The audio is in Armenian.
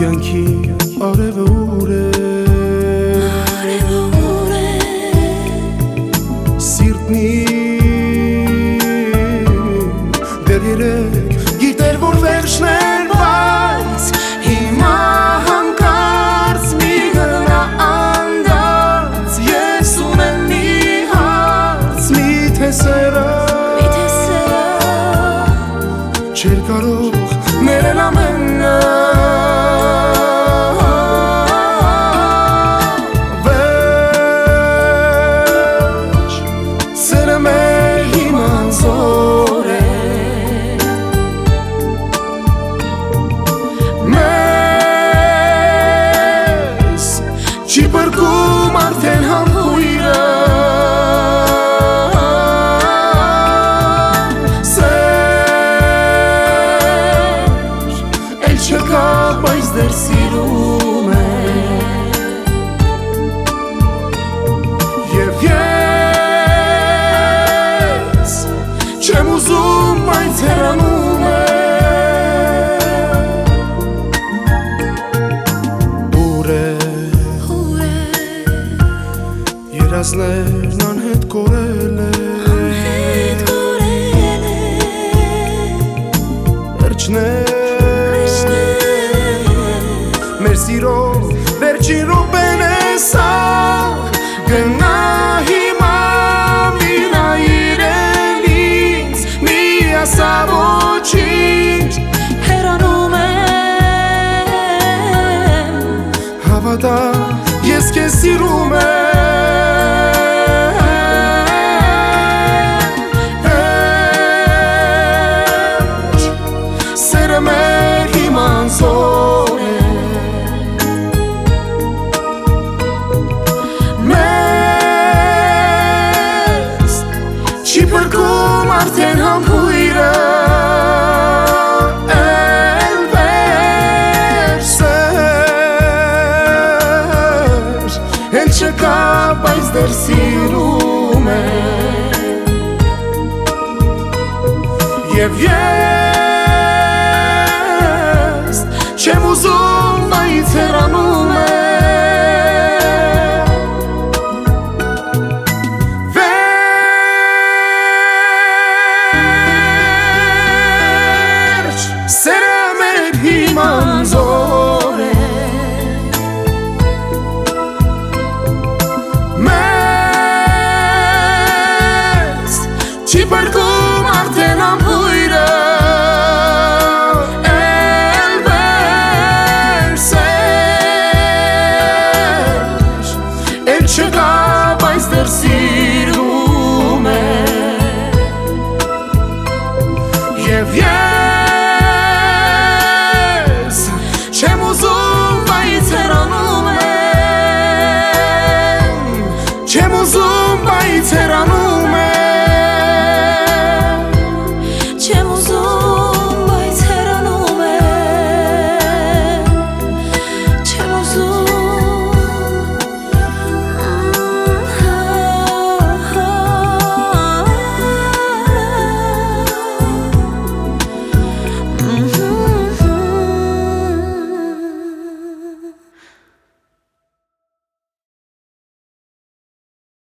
میگن کی؟ آره به اوره. Չի բրկում արդեն համույրը Սեր Էլ չկա, բայց դեր սիրում է Եվ ես Չեմ ուզում, բայց հեռանում վերջին րոպեն է սա Գնա հիմա մի նայիրել ինձ Մի ասա ոչինչ Հեռանում եմ Հավատա ես քեզ սիրում եմ չի բրկում արդեն համբույրը Էլ չկա, բայց դեր սիրում է Եվ ես չեմ ուզում, բայց հեռանում Եվ ես